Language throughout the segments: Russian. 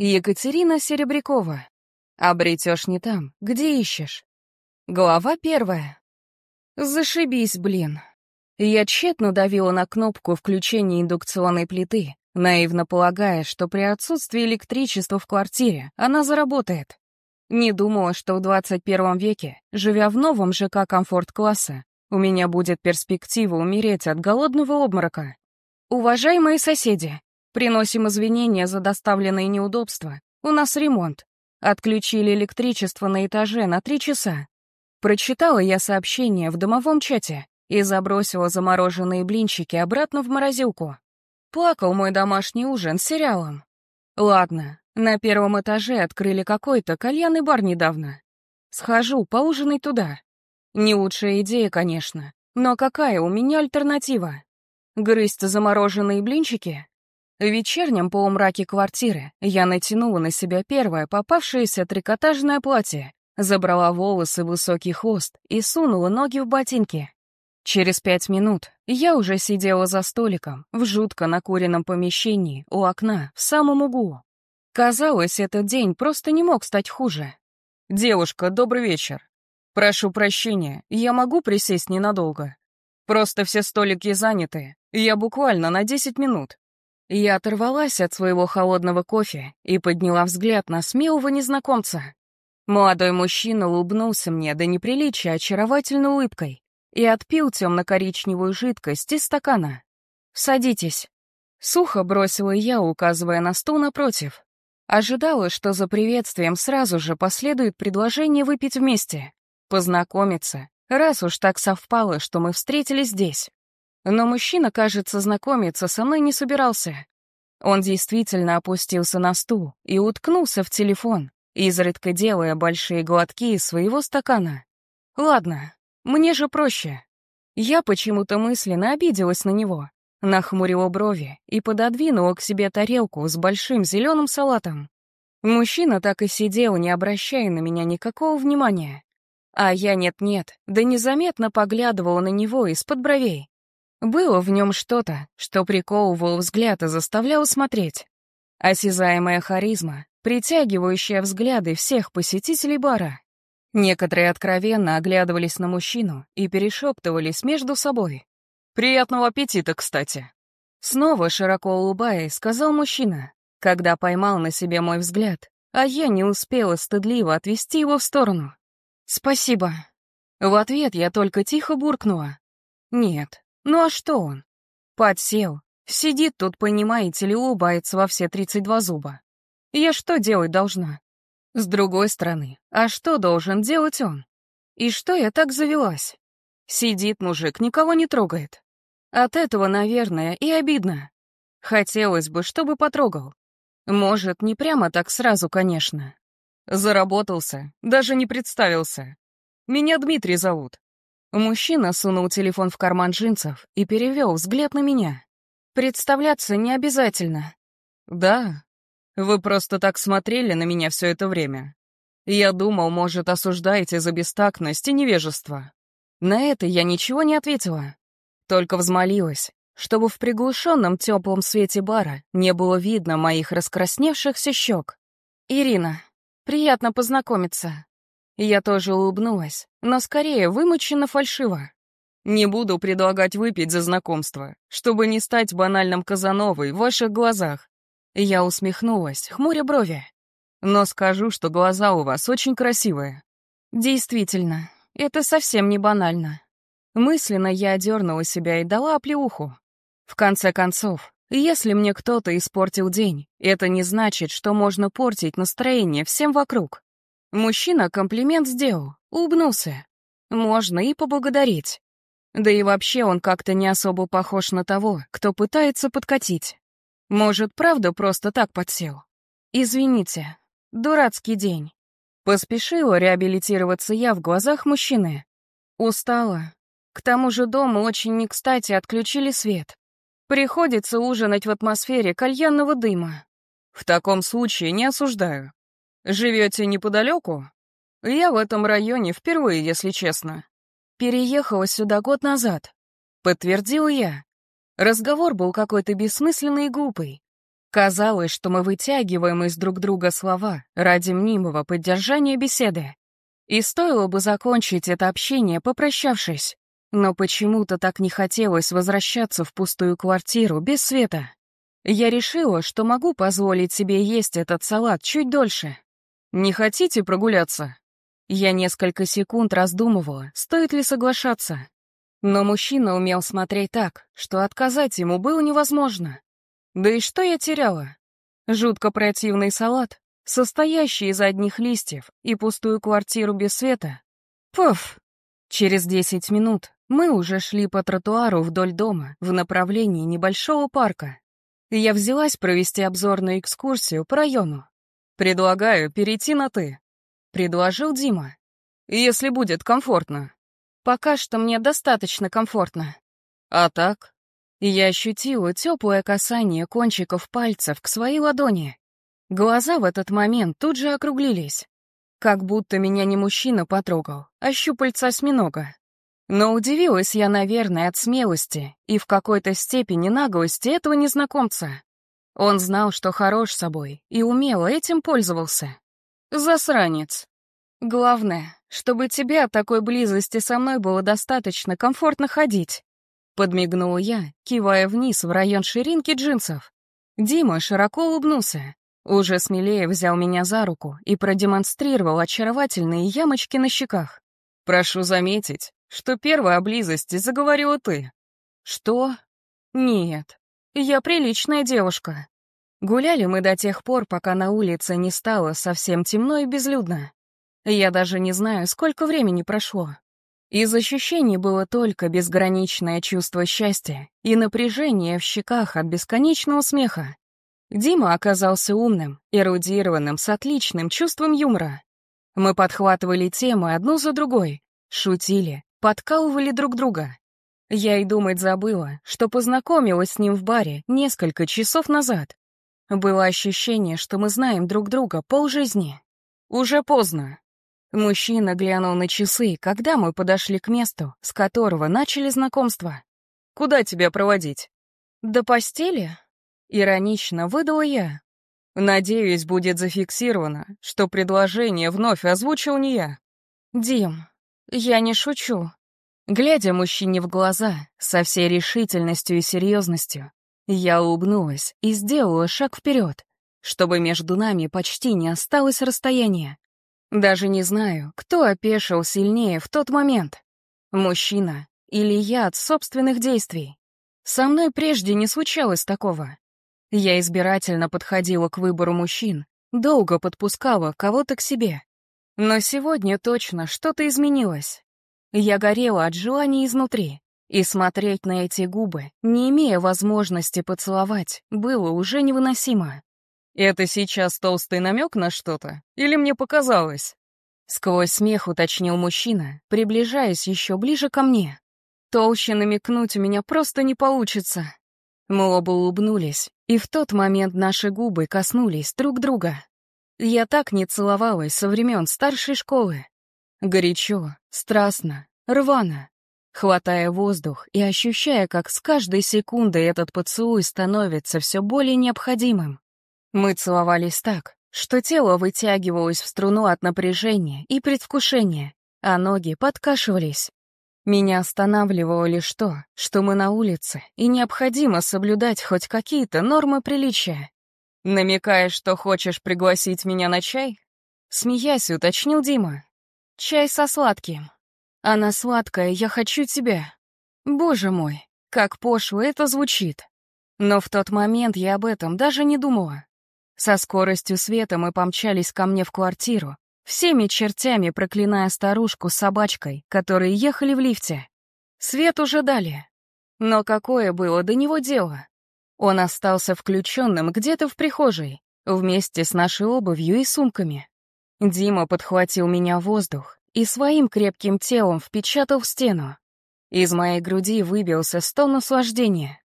Екатерина Серебрякова. Обретешь не там, где ищешь. Глава первая. Зашибись, блин. Я тщетно давила на кнопку включения индукционной плиты, наивно полагая, что при отсутствии электричества в квартире она заработает. Не думала, что в 21 веке, живя в новом ЖК комфорт-класса, у меня будет перспектива умереть от голодного обморока. Уважаемые соседи, приносим извинения за доставленные неудобства. У нас ремонт. Отключили электричество на этаже на три часа. Прочитала я сообщение в домовом чате и забросила замороженные блинчики обратно в морозилку. Плакал мой домашний ужин с сериалом. Ладно, на первом этаже открыли какой-то кальянный бар недавно. Схожу, поужинай туда. Не лучшая идея, конечно, но какая у меня альтернатива? Грызть замороженные блинчики? В вечернем полумраке квартиры я натянула на себя первое попавшееся трикотажное платье, забрала волосы в высокий хвост и сунула ноги в ботинки. Через пять минут я уже сидела за столиком в жутко накуренном помещении у окна в самом углу. Казалось, этот день просто не мог стать хуже. «Девушка, добрый вечер. Прошу прощения, я могу присесть ненадолго? Просто все столики заняты, я буквально на 10 минут». Я оторвалась от своего холодного кофе и подняла взгляд на смелого незнакомца. Молодой мужчина улыбнулся мне до неприличия очаровательной улыбкой и отпил темно-коричневую жидкость из стакана. «Садитесь». Сухо бросила я, указывая на стул напротив. Ожидала, что за приветствием сразу же последует предложение выпить вместе познакомиться, раз уж так совпало, что мы встретились здесь. Но мужчина, кажется, знакомиться со мной не собирался. Он действительно опустился на стул и уткнулся в телефон, изредка делая большие глотки из своего стакана. Ладно, мне же проще. Я почему-то мысленно обиделась на него, нахмурила брови и пододвинула к себе тарелку с большим зеленым салатом. Мужчина так и сидел, не обращая на меня никакого внимания. А я нет-нет, да незаметно поглядывала на него из-под бровей. Было в нем что-то, что приковывало взгляд и заставляло смотреть. Осязаемая харизма, притягивающая взгляды всех посетителей бара. Некоторые откровенно оглядывались на мужчину и перешептывались между собой. «Приятного аппетита, кстати!» Снова широко улыбаясь, сказал мужчина, когда поймал на себе мой взгляд, а я не успела стыдливо отвести его в сторону. «Спасибо». В ответ я только тихо буркнула. «Нет, ну а что он?» Подсел, сидит тут, понимаете ли, улыбается во все тридцать два зуба. Я что делать должна? С другой стороны, а что должен делать он? И что я так завелась? Сидит мужик, никого не трогает. От этого, наверное, и обидно. Хотелось бы, чтобы потрогал. Может, не прямо так сразу, конечно. Заработался, даже не представился. Меня Дмитрий зовут. Мужчина сунул телефон в карман джинсов и перевел взгляд на меня. Представляться не обязательно. Да, вы просто так смотрели на меня все это время. Я думал, может, осуждаете за бестактность и невежество. На это я ничего не ответила. Только взмолилась, чтобы в приглушенном теплом свете бара не было видно моих раскрасневшихся щек. «Ирина, Приятно познакомиться. Я тоже улыбнулась, но скорее вымученно фальшиво. Не буду предлагать выпить за знакомство, чтобы не стать банальным Казановой в ваших глазах. Я усмехнулась, хмуря брови. Но скажу, что глаза у вас очень красивые. Действительно, это совсем не банально. Мысленно я одернула себя и дала оплеуху. В конце концов, если мне кто-то испортил день, это не значит, что можно портить настроение всем вокруг. Мужчина комплимент сделал, улыбнулся. Можно и поблагодарить. Да и вообще он как-то не особо похож на того, кто пытается подкатить. Может, правда просто так подсел? Извините, дурацкий день. Поспешила реабилитироваться я в глазах мужчины. Устала. К тому же дома очень не кстати отключили свет. Приходится ужинать в атмосфере кальянного дыма. В таком случае не осуждаю. Живете неподалеку? Я в этом районе впервые, если честно. Переехала сюда год назад. Подтвердил я. Разговор был какой-то бессмысленный и глупый. Казалось, что мы вытягиваем из друг друга слова ради мнимого поддержания беседы. И стоило бы закончить это общение, попрощавшись. Но почему-то так не хотелось возвращаться в пустую квартиру без света. Я решила, что могу позволить себе есть этот салат чуть дольше. «Не хотите прогуляться?» Я несколько секунд раздумывала, стоит ли соглашаться. Но мужчина умел смотреть так, что отказать ему было невозможно. Да и что я теряла? Жутко противный салат, состоящий из одних листьев и пустую квартиру без света. Пуф! Через десять минут мы уже шли по тротуару вдоль дома в направлении небольшого парка. Я взялась провести обзорную экскурсию по району. «Предлагаю перейти на «ты», — предложил Дима. «Если будет комфортно». «Пока что мне достаточно комфортно». «А так?» Я ощутила теплое касание кончиков пальцев к своей ладони. Глаза в этот момент тут же округлились. Как будто меня не мужчина потрогал, а щупальца осьминога. Но удивилась я, наверное, от смелости и в какой-то степени наглости этого незнакомца. Он знал, что хорош собой, и умело этим пользовался. Засранец. Главное, чтобы тебе от такой близости со мной было достаточно комфортно ходить. Подмигнула я, кивая вниз в район ширинки джинсов. Дима широко улыбнулся. Уже смелее взял меня за руку и продемонстрировал очаровательные ямочки на щеках. «Прошу заметить, что первой о близости заговорила ты». «Что?» «Нет, я приличная девушка». Гуляли мы до тех пор, пока на улице не стало совсем темно и безлюдно. Я даже не знаю, сколько времени прошло. Из ощущений было только безграничное чувство счастья и напряжение в щеках от бесконечного смеха. Дима оказался умным, эрудированным, с отличным чувством юмора. Мы подхватывали темы одну за другой, шутили, подкалывали друг друга. Я и думать забыла, что познакомилась с ним в баре несколько часов назад. Было ощущение, что мы знаем друг друга полжизни. Уже поздно, Мужчина глянул на часы, когда мы подошли к месту, с которого начали знакомство. «Куда тебя проводить?» «До постели?» Иронично выдала я. «Надеюсь, будет зафиксировано, что предложение вновь озвучил не я». «Дим, я не шучу». Глядя мужчине в глаза, со всей решительностью и серьезностью, я улыбнулась и сделала шаг вперед, чтобы между нами почти не осталось расстояния. Даже не знаю, кто опешил сильнее в тот момент. Мужчина или я от собственных действий. Со мной прежде не случалось такого. Я избирательно подходила к выбору мужчин, долго подпускала кого-то к себе. Но сегодня точно что-то изменилось. Я горела от желания изнутри, и смотреть на эти губы, не имея возможности поцеловать, было уже невыносимо. «Это сейчас толстый намек на что-то? Или мне показалось?» Сквозь смех уточнил мужчина, приближаясь еще ближе ко мне. Толще намекнуть у меня просто не получится. Мы оба улыбнулись, и в тот момент наши губы коснулись друг друга. Я так не целовалась со времен старшей школы. Горячо, страстно, рвано, хватая воздух и ощущая, как с каждой секундой этот поцелуй становится все более необходимым. Мы целовались так, что тело вытягивалось в струну от напряжения и предвкушения, а ноги подкашивались. Меня останавливало лишь то, что мы на улице, и необходимо соблюдать хоть какие-то нормы приличия. «Намекаешь, что хочешь пригласить меня на чай?» Смеясь, уточнил Дима. «Чай со сладким. Она сладкая, я хочу тебя. Боже мой, как пошло это звучит. Но в тот момент я об этом даже не думала. Со скоростью света мы помчались ко мне в квартиру, всеми чертями проклиная старушку с собачкой, которые ехали в лифте. Свет уже дали. Но какое было до него дело? Он остался включенным где-то в прихожей, вместе с нашей обувью и сумками. Дима подхватил меня в воздух и своим крепким телом впечатал в стену. Из моей груди выбился стон наслаждения.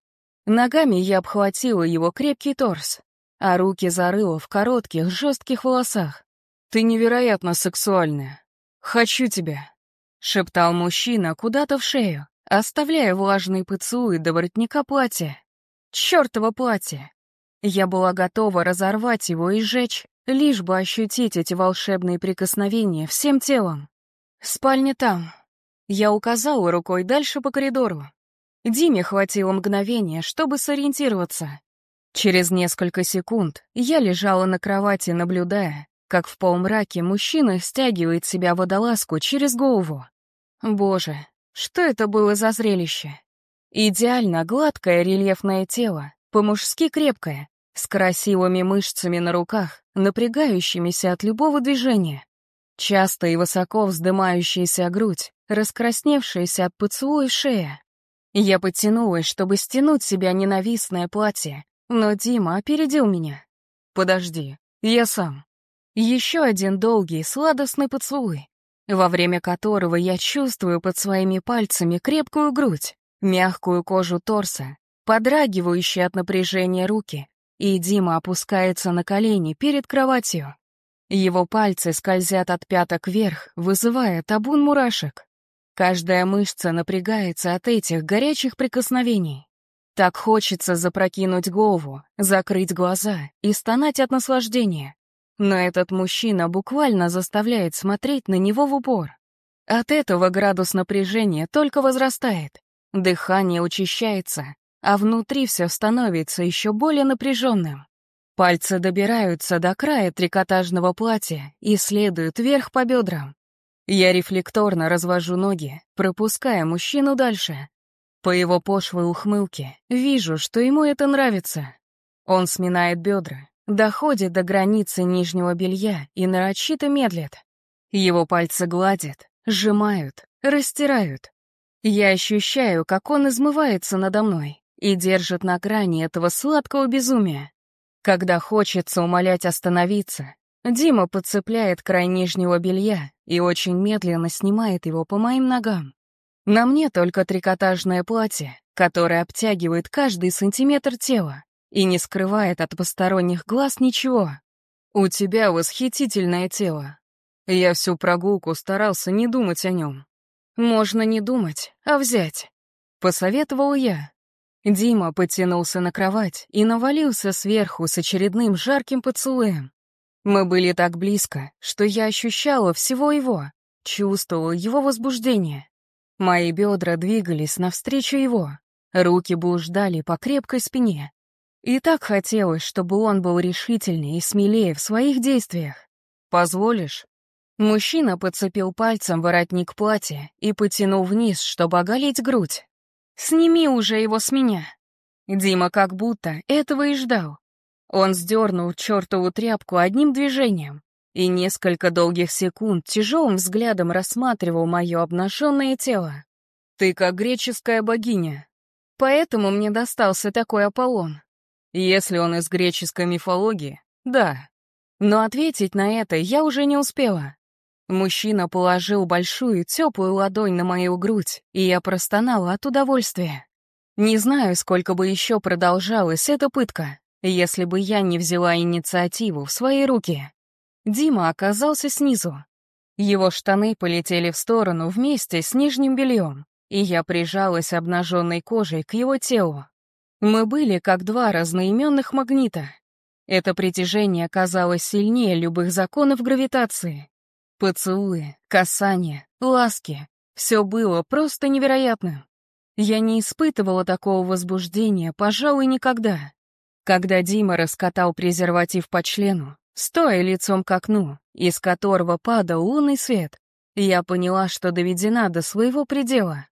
Ногами я обхватила его крепкий торс, а руки зарыла в коротких, жестких волосах. «Ты невероятно сексуальная. Хочу тебя», — шептал мужчина куда-то в шею, оставляя влажный поцелуй до воротника платья. Чёртово платье! Я была готова разорвать его и сжечь, лишь бы ощутить эти волшебные прикосновения всем телом. «Спальня там». Я указала рукой дальше по коридору. Диме хватило мгновения, чтобы сориентироваться. Через несколько секунд я лежала на кровати, наблюдая, как в полумраке мужчина стягивает себя водолазку через голову. Боже, что это было за зрелище? Идеально гладкое рельефное тело, по-мужски крепкое, с красивыми мышцами на руках, напрягающимися от любого движения. Часто и высоко вздымающаяся грудь, раскрасневшаяся от поцелуя шея. Я подтянулась, чтобы стянуть себя ненавистное платье, но Дима опередил меня. «Подожди, я сам». Еще один долгий, сладостный поцелуй, во время которого я чувствую под своими пальцами крепкую грудь, мягкую кожу торса, подрагивающие от напряжения руки, и Дима опускается на колени перед кроватью. Его пальцы скользят от пяток вверх, вызывая табун мурашек. Каждая мышца напрягается от этих горячих прикосновений. Так хочется запрокинуть голову, закрыть глаза и стонать от наслаждения. Но этот мужчина буквально заставляет смотреть на него в упор. От этого градус напряжения только возрастает. Дыхание учащается, а внутри все становится еще более напряженным. Пальцы добираются до края трикотажного платья и следуют вверх по бедрам. Я рефлекторно развожу ноги, пропуская мужчину дальше. По его пошлой ухмылке вижу, что ему это нравится. Он сминает бедра, доходит до границы нижнего белья и нарочито медлит. Его пальцы гладят, сжимают, растирают. Я ощущаю, как он измывается надо мной и держит на грани этого сладкого безумия. Когда хочется умолять остановиться, Дима подцепляет край нижнего белья и очень медленно снимает его по моим ногам. На мне только трикотажное платье, которое обтягивает каждый сантиметр тела и не скрывает от посторонних глаз ничего. У тебя восхитительное тело. Я всю прогулку старался не думать о нем. Можно не думать, а взять. Посоветовал я. Дима потянулся на кровать и навалился сверху с очередным жарким поцелуем. Мы были так близко, что я ощущала всего его, чувствовала его возбуждение. Мои бедра двигались навстречу его, руки блуждали по крепкой спине, и так хотелось, чтобы он был решительнее и смелее в своих действиях. «Позволишь?» Мужчина подцепил пальцем воротник платья и потянул вниз, чтобы оголить грудь. «Сними уже его с меня!» Дима как будто этого и ждал. Он сдернул чертову тряпку одним движением и несколько долгих секунд тяжелым взглядом рассматривал мое обнаженное тело. «Ты как греческая богиня. Поэтому мне достался такой Аполлон. Если он из греческой мифологии, да. Но ответить на это я уже не успела. Мужчина положил большую теплую ладонь на мою грудь, и я простонала от удовольствия. Не знаю, сколько бы еще продолжалась эта пытка, если бы я не взяла инициативу в свои руки. Дима оказался снизу. Его штаны полетели в сторону вместе с нижним бельем, и я прижалась обнаженной кожей к его телу. Мы были как два разноименных магнита. Это притяжение казалось сильнее любых законов гравитации. Поцелуи, касания, ласки — все было просто невероятным. Я не испытывала такого возбуждения, пожалуй, никогда. Когда Дима раскатал презерватив по члену, стоя лицом к окну, из которого падал лунный свет, я поняла, что доведена до своего предела.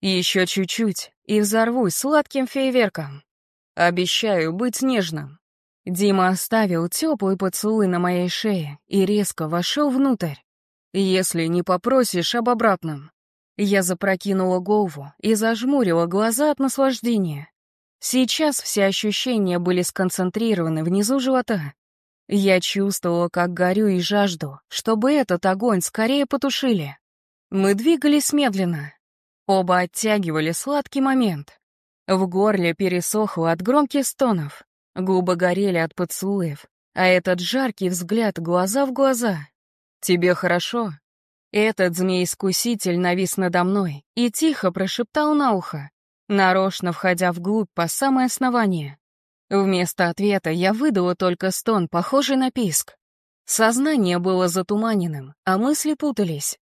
Еще чуть-чуть, и взорвусь сладким фейерверком. Обещаю быть нежным. Дима оставил теплый поцелуй на моей шее и резко вошел внутрь. Если не попросишь об обратном. Я запрокинула голову и зажмурила глаза от наслаждения. Сейчас все ощущения были сконцентрированы внизу живота. Я чувствовала, как горю и жажду, чтобы этот огонь скорее потушили. Мы двигались медленно, Оба оттягивали сладкий момент. В горле пересохло от громких стонов, губы горели от поцелуев, а этот жаркий взгляд глаза в глаза. «Тебе хорошо?» Этот змей-искуситель навис надо мной и тихо прошептал на ухо, нарочно входя вглубь по самое основание. Вместо ответа я выдала только стон, похожий на писк. Сознание было затуманенным, а мысли путались.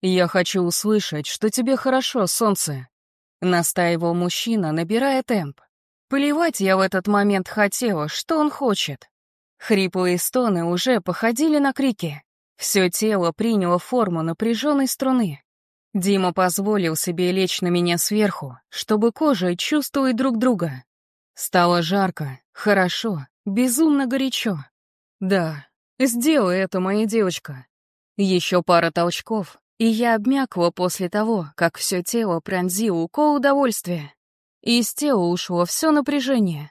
«Я хочу услышать, что тебе хорошо, солнце», — настаивал мужчина, набирая темп. Плевать я в этот момент хотела, что он хочет. Хриплые стоны уже походили на крики. Все тело приняло форму напряженной струны. Дима позволил себе лечь на меня сверху, чтобы кожа чувствовать друг друга. Стало жарко, хорошо, безумно горячо. Да, сделай это, моя девочка. Еще пара толчков, и я обмякла после того, как все тело пронзило укол удовольствия. Из тела ушло все напряжение.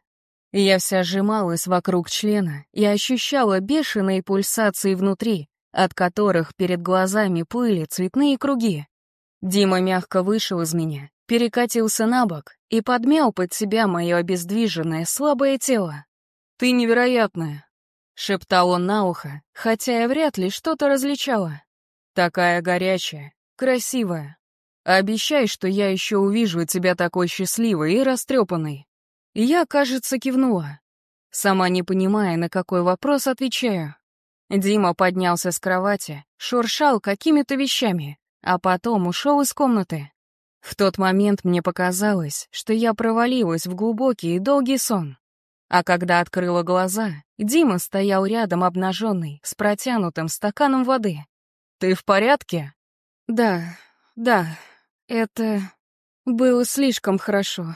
Я вся сжималась вокруг члена и ощущала бешеные пульсации внутри, от которых перед глазами плыли цветные круги. Дима мягко вышел из меня, перекатился на бок и подмял под себя мое обездвиженное слабое тело. «Ты невероятная», — шептал он на ухо, хотя я вряд ли что-то различала. «Такая горячая, красивая. Обещай, что я еще увижу тебя такой счастливой и растрепанной». Я, кажется, кивнула. Сама не понимая, на какой вопрос отвечаю. Дима поднялся с кровати, шуршал какими-то вещами, а потом ушел из комнаты. В тот момент мне показалось, что я провалилась в глубокий и долгий сон. А когда открыла глаза, Дима стоял рядом обнаженный, с протянутым стаканом воды. «Ты в порядке?» «Да, да, это было слишком хорошо».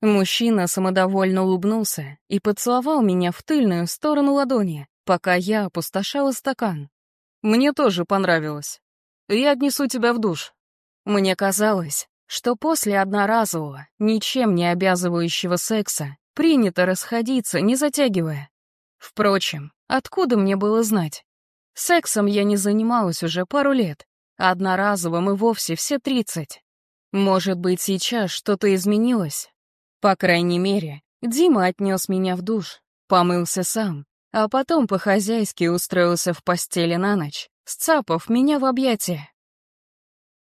Мужчина самодовольно улыбнулся и поцеловал меня в тыльную сторону ладони, пока я опустошала стакан. «Мне тоже понравилось. Я отнесу тебя в душ». Мне казалось, что после одноразового, ничем не обязывающего секса принято расходиться, не затягивая. Впрочем, откуда мне было знать? Сексом я не занималась уже пару лет, а одноразовым и вовсе все тридцать. Может быть, сейчас что-то изменилось? По крайней мере, Дима отнес меня в душ, помылся сам, а потом по-хозяйски устроился в постели на ночь, сцапав меня в объятия.